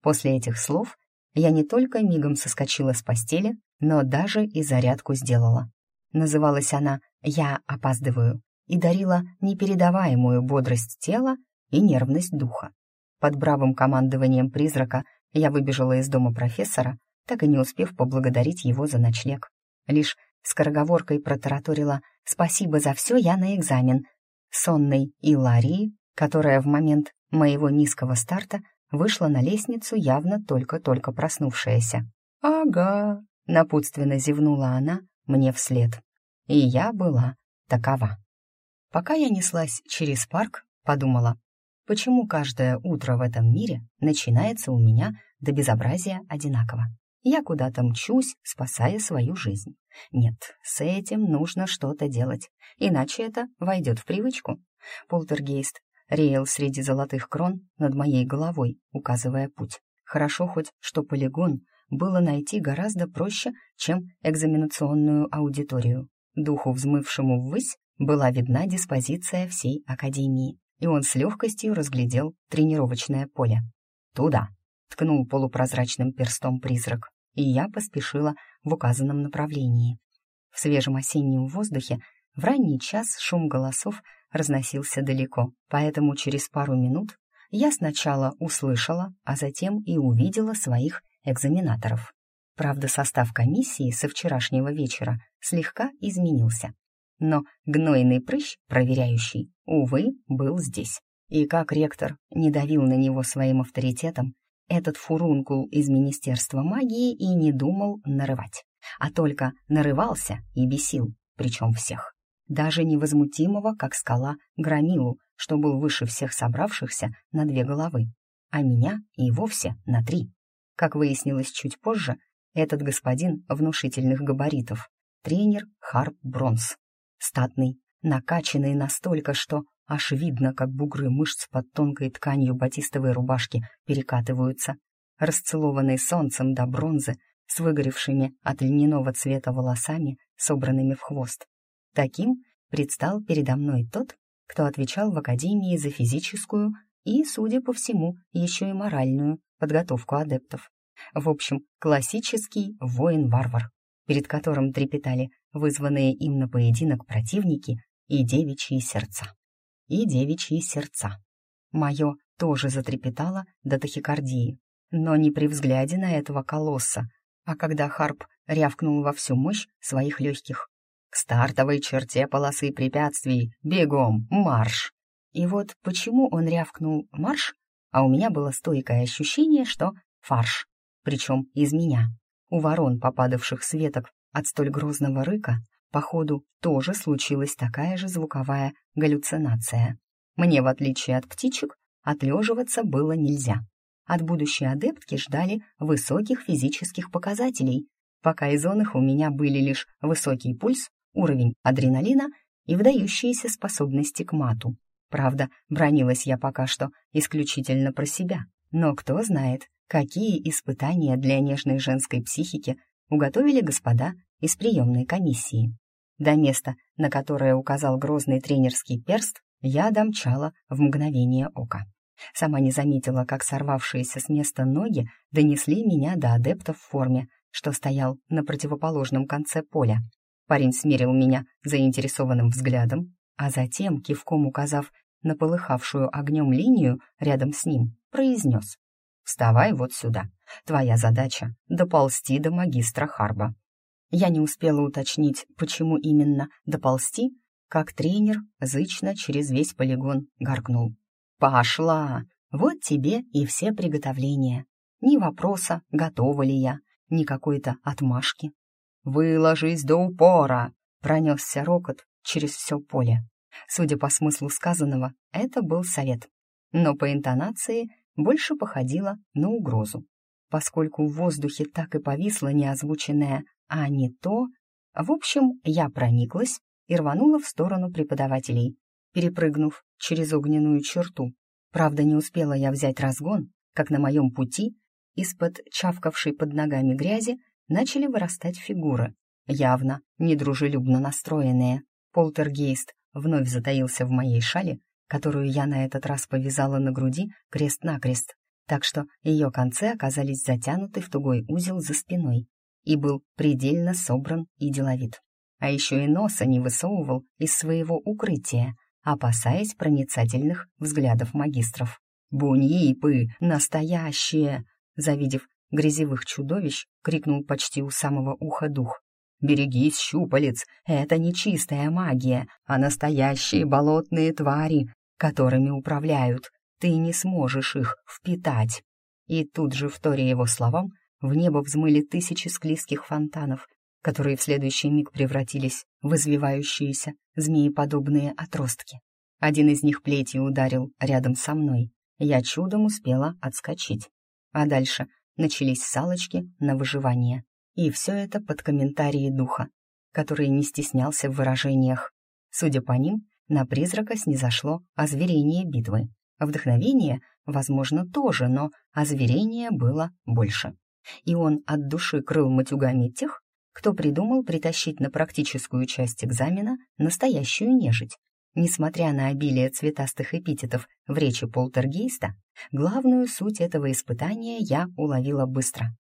После этих слов я не только мигом соскочила с постели, но даже и зарядку сделала. Называлась она «Я опаздываю» и дарила непередаваемую бодрость тела и нервность духа. Под бравым командованием призрака я выбежала из дома профессора, так и не успев поблагодарить его за ночлег. Лишь скороговоркой протараторила «Спасибо за все, я на экзамен». Сонной Иларии, которая в момент моего низкого старта вышла на лестницу, явно только-только проснувшаяся. «Ага», — напутственно зевнула она мне вслед. И я была такова. Пока я неслась через парк, подумала, почему каждое утро в этом мире начинается у меня до безобразия одинаково. Я куда-то мчусь, спасая свою жизнь. Нет, с этим нужно что-то делать, иначе это войдет в привычку. Полтергейст реял среди золотых крон над моей головой, указывая путь. Хорошо хоть, что полигон было найти гораздо проще, чем экзаменационную аудиторию. Духу, взмывшему ввысь, была видна диспозиция всей Академии, и он с легкостью разглядел тренировочное поле. «Туда!» — ткнул полупрозрачным перстом призрак и я поспешила в указанном направлении. В свежем осеннем воздухе в ранний час шум голосов разносился далеко, поэтому через пару минут я сначала услышала, а затем и увидела своих экзаменаторов. Правда, состав комиссии со вчерашнего вечера слегка изменился. Но гнойный прыщ, проверяющий, увы, был здесь. И как ректор не давил на него своим авторитетом, этот фурункул из Министерства магии и не думал нарывать, а только нарывался и бесил, причем всех. Даже невозмутимого, как скала, громилу, что был выше всех собравшихся на две головы, а меня и вовсе на три. Как выяснилось чуть позже, этот господин внушительных габаритов, тренер Харп Бронс, статный, накачанный настолько, что Аж видно, как бугры мышц под тонкой тканью батистовой рубашки перекатываются. Расцелованный солнцем до бронзы, с выгоревшими от льняного цвета волосами, собранными в хвост. Таким предстал передо мной тот, кто отвечал в Академии за физическую и, судя по всему, еще и моральную подготовку адептов. В общем, классический воин-варвар, перед которым трепетали вызванные им на поединок противники и девичьи сердца и девичьи сердца. Мое тоже затрепетало до тахикардии, но не при взгляде на этого колосса, а когда Харп рявкнул во всю мощь своих легких. «К стартовой черте полосы препятствий! Бегом! Марш!» И вот почему он рявкнул «марш», а у меня было стойкое ощущение, что «фарш». причем из меня. У ворон, попадавших с веток от столь грозного рыка, походу, тоже случилась такая же звуковая галлюцинация. Мне, в отличие от птичек, отлеживаться было нельзя. От будущей адептки ждали высоких физических показателей, пока из он у меня были лишь высокий пульс, уровень адреналина и выдающиеся способности к мату. Правда, бронилась я пока что исключительно про себя, но кто знает, какие испытания для нежной женской психики уготовили господа из приемной комиссии. До места, на которое указал грозный тренерский перст, я домчала в мгновение ока. Сама не заметила, как сорвавшиеся с места ноги донесли меня до адепта в форме, что стоял на противоположном конце поля. Парень смерил меня заинтересованным взглядом, а затем, кивком указав на полыхавшую огнем линию рядом с ним, произнес «Вставай вот сюда. Твоя задача — доползти до магистра Харба». Я не успела уточнить, почему именно доползти, как тренер зычно через весь полигон гаркнул. «Пошла! Вот тебе и все приготовления. Ни вопроса, готова ли я, ни какой-то отмашки. «Выложись до упора!» — пронесся рокот через все поле. Судя по смыслу сказанного, это был совет, но по интонации больше походило на угрозу, поскольку в воздухе так и повисло неозвученное «а не то». В общем, я прониклась и рванула в сторону преподавателей, перепрыгнув через огненную черту. Правда, не успела я взять разгон, как на моем пути из-под чавкавшей под ногами грязи начали вырастать фигуры, явно недружелюбно настроенные. Полтергейст вновь затаился в моей шале, которую я на этот раз повязала на груди крест-накрест, так что ее концы оказались затянуты в тугой узел за спиной и был предельно собран и деловит. А еще и носа не высовывал из своего укрытия, опасаясь проницательных взглядов магистров. «Буньипы! Настоящие!» Завидев грязевых чудовищ, крикнул почти у самого уха дух. «Берегись, щупалец! Это не чистая магия, а настоящие болотные твари, которыми управляют. Ты не сможешь их впитать!» И тут же, вторя его словам, в небо взмыли тысячи склизких фонтанов, которые в следующий миг превратились в извивающиеся змееподобные отростки. Один из них плетью ударил рядом со мной. Я чудом успела отскочить. А дальше начались салочки на выживание. И все это под комментарии духа, который не стеснялся в выражениях. Судя по ним, на призрака снизошло озверение битвы. Вдохновение, возможно, тоже, но озверение было больше. И он от души крыл матюгами тех, кто придумал притащить на практическую часть экзамена настоящую нежить. Несмотря на обилие цветастых эпитетов в речи полтергейста, главную суть этого испытания я уловила быстро.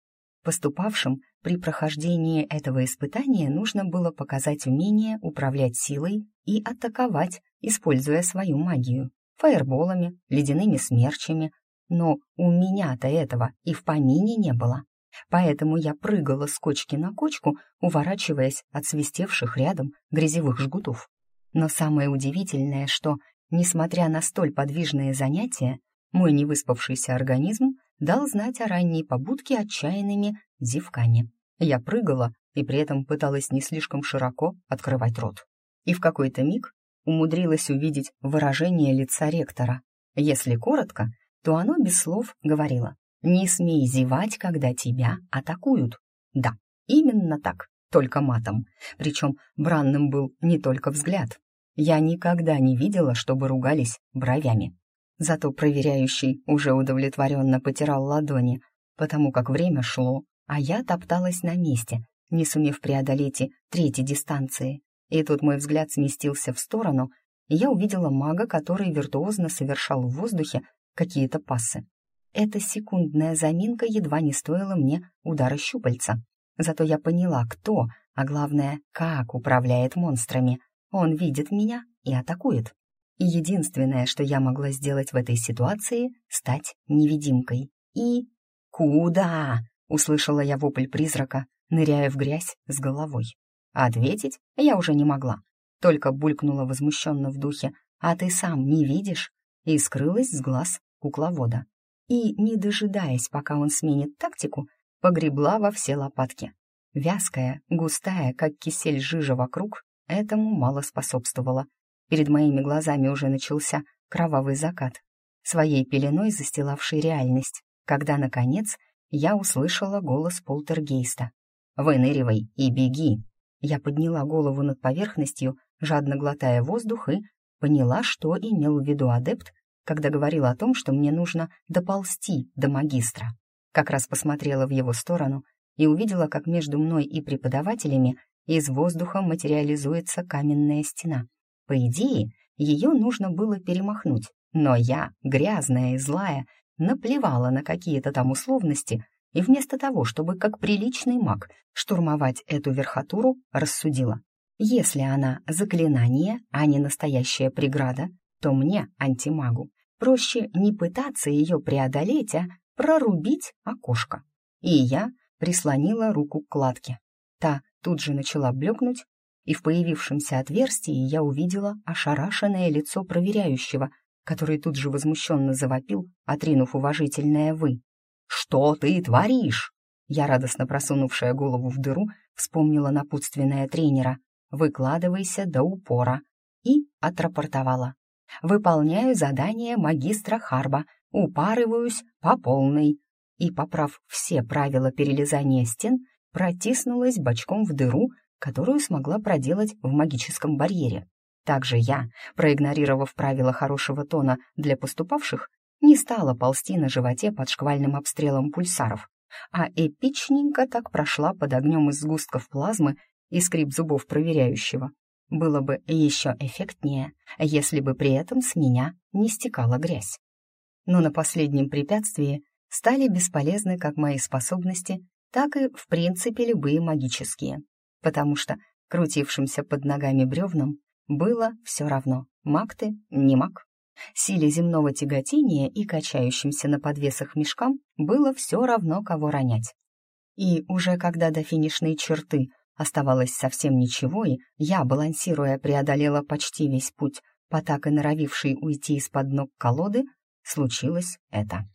Поступавшим при прохождении этого испытания нужно было показать умение управлять силой и атаковать, используя свою магию, фаерболами, ледяными смерчами, но у меня-то этого и в помине не было. Поэтому я прыгала с кочки на кочку, уворачиваясь от свистевших рядом грязевых жгутов. Но самое удивительное, что, несмотря на столь подвижные занятия, мой невыспавшийся организм дал знать о ранней побудке отчаянными зевками. Я прыгала и при этом пыталась не слишком широко открывать рот. И в какой-то миг умудрилась увидеть выражение лица ректора. Если коротко, то оно без слов говорило «Не смей зевать, когда тебя атакуют». Да, именно так, только матом. Причем бранным был не только взгляд. Я никогда не видела, чтобы ругались бровями. Зато проверяющий уже удовлетворенно потирал ладони, потому как время шло, а я топталась на месте, не сумев преодолеть и третьей дистанции. И тут мой взгляд сместился в сторону, и я увидела мага, который виртуозно совершал в воздухе какие-то пассы. Эта секундная заминка едва не стоила мне удара щупальца. Зато я поняла, кто, а главное, как управляет монстрами. Он видит меня и атакует. И единственное, что я могла сделать в этой ситуации, стать невидимкой. И... «Куда?» — услышала я вопль призрака, ныряя в грязь с головой. Ответить я уже не могла, только булькнула возмущенно в духе «А ты сам не видишь?» и скрылась с глаз кукловода и, не дожидаясь, пока он сменит тактику, погребла во все лопатки. Вязкая, густая, как кисель жижа вокруг, этому мало способствовало. Перед моими глазами уже начался кровавый закат, своей пеленой застилавший реальность, когда, наконец, я услышала голос полтергейста. «Выныривай и беги!» Я подняла голову над поверхностью, жадно глотая воздух, и поняла, что имел в виду адепт, когда говорил о том, что мне нужно доползти до магистра. Как раз посмотрела в его сторону и увидела, как между мной и преподавателями из воздуха материализуется каменная стена. По идее, ее нужно было перемахнуть, но я, грязная и злая, наплевала на какие-то там условности и вместо того, чтобы как приличный маг штурмовать эту верхотуру, рассудила. Если она заклинание, а не настоящая преграда, то мне, антимагу, проще не пытаться ее преодолеть, а прорубить окошко. И я прислонила руку к кладке. Та тут же начала блекнуть, и в появившемся отверстии я увидела ошарашенное лицо проверяющего, который тут же возмущенно завопил, отринув уважительное «вы». «Что ты творишь?» Я, радостно просунувшая голову в дыру, вспомнила напутственное тренера «Выкладывайся до упора» и отрапортовала. «Выполняю задание магистра Харба, упарываюсь по полной». И, поправ все правила перелезания стен, протиснулась бочком в дыру, которую смогла проделать в магическом барьере. Также я, проигнорировав правила хорошего тона для поступавших, не стала ползти на животе под шквальным обстрелом пульсаров, а эпичненько так прошла под огнем из сгустков плазмы и скрип зубов проверяющего. Было бы еще эффектнее, если бы при этом с меня не стекала грязь. Но на последнем препятствии стали бесполезны как мои способности, так и, в принципе, любые магические, потому что крутившимся под ногами бревнам было все равно, маг ты, не маг. Силе земного тяготения и качающимся на подвесах мешкам было все равно, кого ронять. И уже когда до финишной черты оставалось совсем ничего, и я, балансируя, преодолела почти весь путь по так и норовившей уйти из-под ног колоды, случилось это.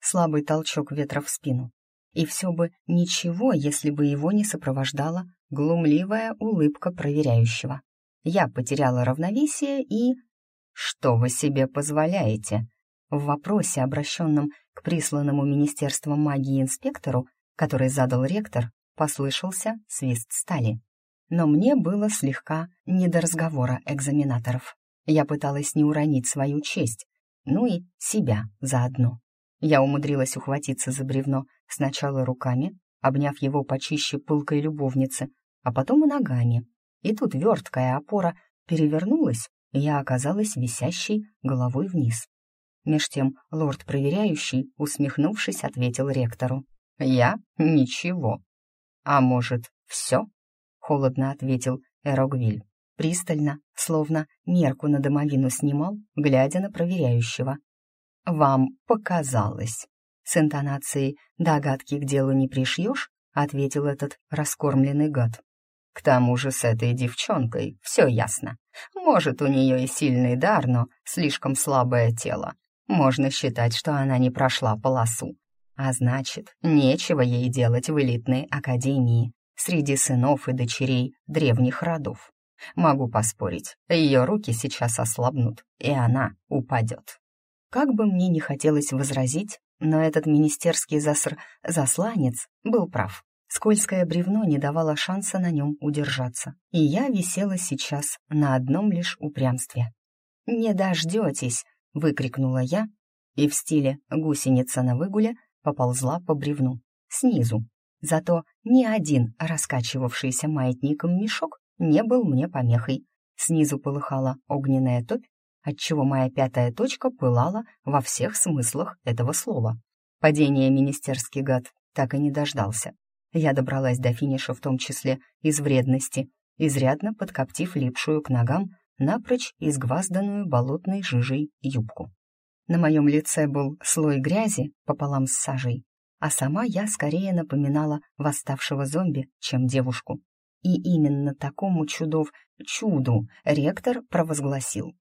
Слабый толчок ветра в спину. И все бы ничего, если бы его не сопровождала глумливая улыбка проверяющего. Я потеряла равновесие и «Что вы себе позволяете?» В вопросе, обращенном к присланному Министерством магии инспектору, который задал ректор, послышался свист стали. Но мне было слегка не до разговора экзаменаторов. Я пыталась не уронить свою честь, ну и себя заодно. Я умудрилась ухватиться за бревно сначала руками, обняв его почище пылкой любовницы, а потом и ногами. И тут верткая опора перевернулась, я оказалась висящей головой вниз. Меж тем лорд-проверяющий, усмехнувшись, ответил ректору. «Я? Ничего». «А может, все?» — холодно ответил Эрогвиль. Пристально, словно мерку на домовину снимал, глядя на проверяющего. «Вам показалось». С интонацией «догадки к делу не пришьешь», — ответил этот раскормленный гад. К тому же с этой девчонкой все ясно. Может, у нее и сильный дар, но слишком слабое тело. Можно считать, что она не прошла полосу. А значит, нечего ей делать в элитной академии среди сынов и дочерей древних родов. Могу поспорить, ее руки сейчас ослабнут, и она упадет. Как бы мне не хотелось возразить, но этот министерский заср... засланец был прав. Скользкое бревно не давало шанса на нем удержаться, и я висела сейчас на одном лишь упрямстве. «Не дождетесь!» — выкрикнула я, и в стиле «гусеница на выгуле» поползла по бревну, снизу. Зато ни один раскачивавшийся маятником мешок не был мне помехой. Снизу полыхала огненная топь, отчего моя пятая точка пылала во всех смыслах этого слова. Падение министерский гад так и не дождался. Я добралась до финиша в том числе из вредности, изрядно подкоптив липшую к ногам напрочь изгвазданную болотной жижей юбку. На моем лице был слой грязи пополам с сажей, а сама я скорее напоминала восставшего зомби, чем девушку. И именно такому чудов чуду ректор провозгласил.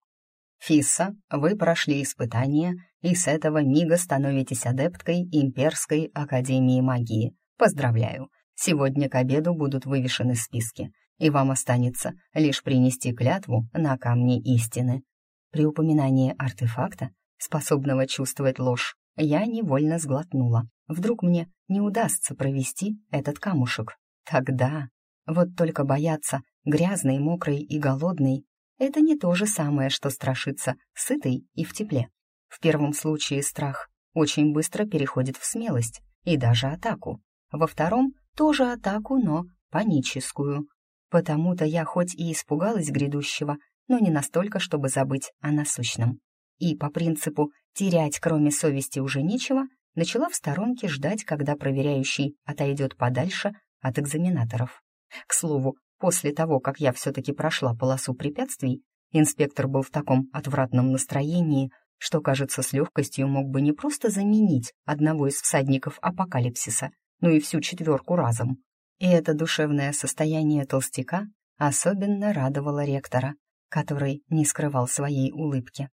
«Фисса, вы прошли испытание и с этого мига становитесь адепткой Имперской Академии Магии. Поздравляю, сегодня к обеду будут вывешены списки, и вам останется лишь принести клятву на камне истины. При упоминании артефакта, способного чувствовать ложь, я невольно сглотнула. Вдруг мне не удастся провести этот камушек. Тогда... Вот только бояться грязной, мокрой и голодной — это не то же самое, что страшиться сытой и в тепле. В первом случае страх очень быстро переходит в смелость и даже атаку. Во втором — тоже атаку, но паническую. Потому-то я хоть и испугалась грядущего, но не настолько, чтобы забыть о насущном. И по принципу «терять кроме совести уже нечего», начала в сторонке ждать, когда проверяющий отойдет подальше от экзаменаторов. К слову, после того, как я все-таки прошла полосу препятствий, инспектор был в таком отвратном настроении, что, кажется, с легкостью мог бы не просто заменить одного из всадников апокалипсиса, но и всю четверку разом. И это душевное состояние толстяка особенно радовало ректора, который не скрывал своей улыбки.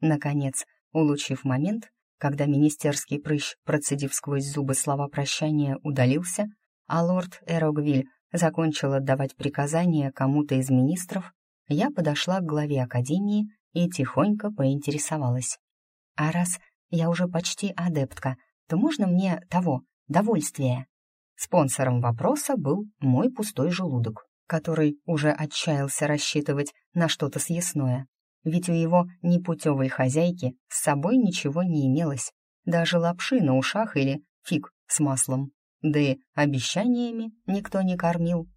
Наконец, улучив момент, когда министерский прыщ, процедив сквозь зубы слова прощания, удалился, а лорд Эрогвиль закончил отдавать приказания кому-то из министров, я подошла к главе академии и тихонько поинтересовалась. «А раз я уже почти адептка, то можно мне того, довольствия?» Спонсором вопроса был мой пустой желудок, который уже отчаялся рассчитывать на что-то съестное. Ведь у его непутевой хозяйки с собой ничего не имелось, даже лапши на ушах или фиг с маслом. Да и обещаниями никто не кормил.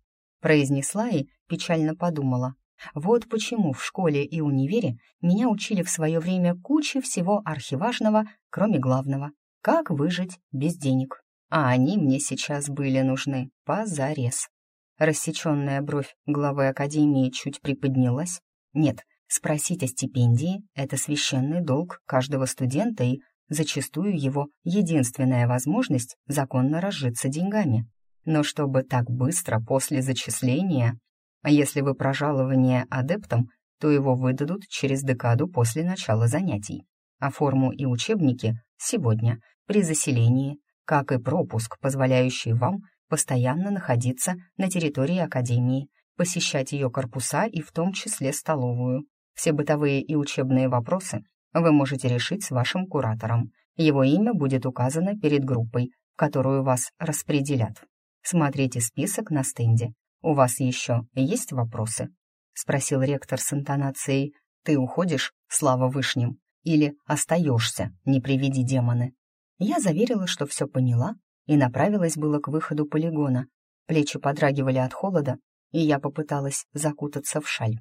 Произнесла и печально подумала. Вот почему в школе и универе меня учили в свое время куче всего архиважного, кроме главного — как выжить без денег а они мне сейчас были нужны позарез. Рассеченная бровь главы Академии чуть приподнялась. Нет, спросить о стипендии — это священный долг каждого студента и зачастую его единственная возможность законно разжиться деньгами. Но чтобы так быстро после зачисления, а если вы про жалование адептам, то его выдадут через декаду после начала занятий, а форму и учебники — сегодня, при заселении, как и пропуск, позволяющий вам постоянно находиться на территории Академии, посещать ее корпуса и в том числе столовую. Все бытовые и учебные вопросы вы можете решить с вашим куратором. Его имя будет указано перед группой, в которую вас распределят. Смотрите список на стенде. У вас еще есть вопросы?» — спросил ректор с интонацией. «Ты уходишь, слава вышним, или остаешься, не приведи демоны?» Я заверила, что все поняла, и направилась было к выходу полигона. Плечи подрагивали от холода, и я попыталась закутаться в шаль.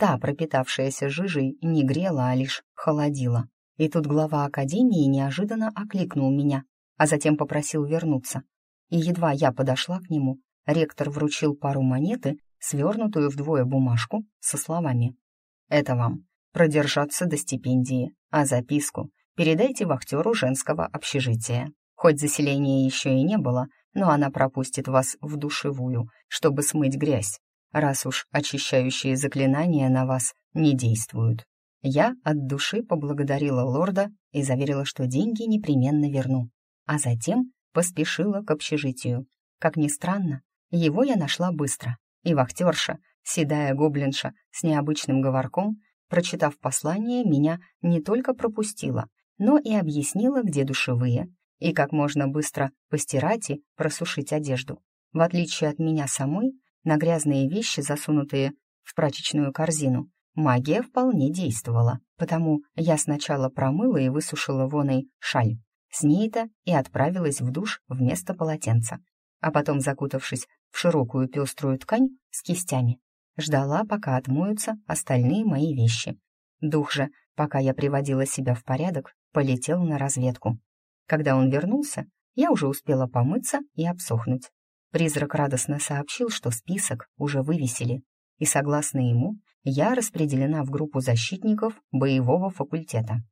Та, пропитавшаяся жижей, не грела, а лишь холодила. И тут глава академии неожиданно окликнул меня, а затем попросил вернуться. И едва я подошла к нему, ректор вручил пару монеты, свернутую вдвое бумажку, со словами «Это вам, продержаться до стипендии, а записку передайте вахтеру женского общежития. Хоть заселения еще и не было, но она пропустит вас в душевую, чтобы смыть грязь, раз уж очищающие заклинания на вас не действуют. Я от души поблагодарила лорда и заверила, что деньги непременно верну, а затем поспешила к общежитию. Как ни странно, его я нашла быстро, и вахтерша, седая гоблинша с необычным говорком, прочитав послание, меня не только пропустила, но и объяснила, где душевые, и как можно быстро постирать и просушить одежду. В отличие от меня самой, на грязные вещи, засунутые в прачечную корзину, магия вполне действовала, потому я сначала промыла и высушила воной шаль. С ней-то и отправилась в душ вместо полотенца, а потом, закутавшись в широкую пеструю ткань с кистями, ждала, пока отмоются остальные мои вещи. Дух же, пока я приводила себя в порядок, полетел на разведку. Когда он вернулся, я уже успела помыться и обсохнуть. Призрак радостно сообщил, что список уже вывесили, и, согласно ему, я распределена в группу защитников боевого факультета.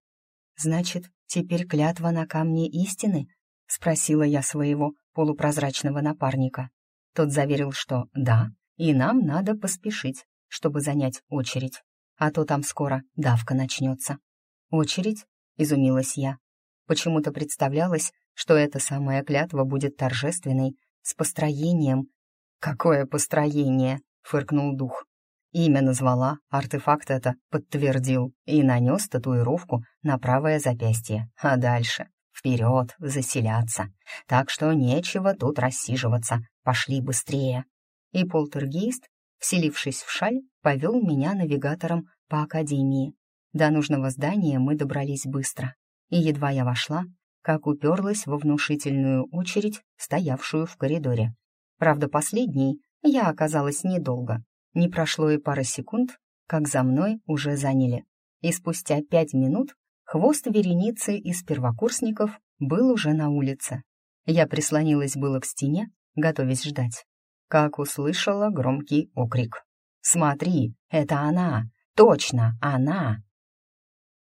«Значит, теперь клятва на камне истины?» — спросила я своего полупрозрачного напарника. Тот заверил, что да, и нам надо поспешить, чтобы занять очередь, а то там скоро давка начнется. Очередь изумилась я. Почему-то представлялось, что эта самая клятва будет торжественной, с построением». «Какое построение?» — фыркнул дух. Имя назвала, артефакт это подтвердил и нанес татуировку на правое запястье. А дальше вперед, заселяться. Так что нечего тут рассиживаться, пошли быстрее. И полтергейст, вселившись в шаль, повел меня навигатором по академии. До нужного здания мы добрались быстро, и едва я вошла, как уперлась во внушительную очередь, стоявшую в коридоре. Правда, последней я оказалась недолго. Не прошло и пары секунд, как за мной уже заняли. И спустя пять минут хвост вереницы из первокурсников был уже на улице. Я прислонилась было к стене, готовясь ждать, как услышала громкий окрик. «Смотри, это она! Точно, она!»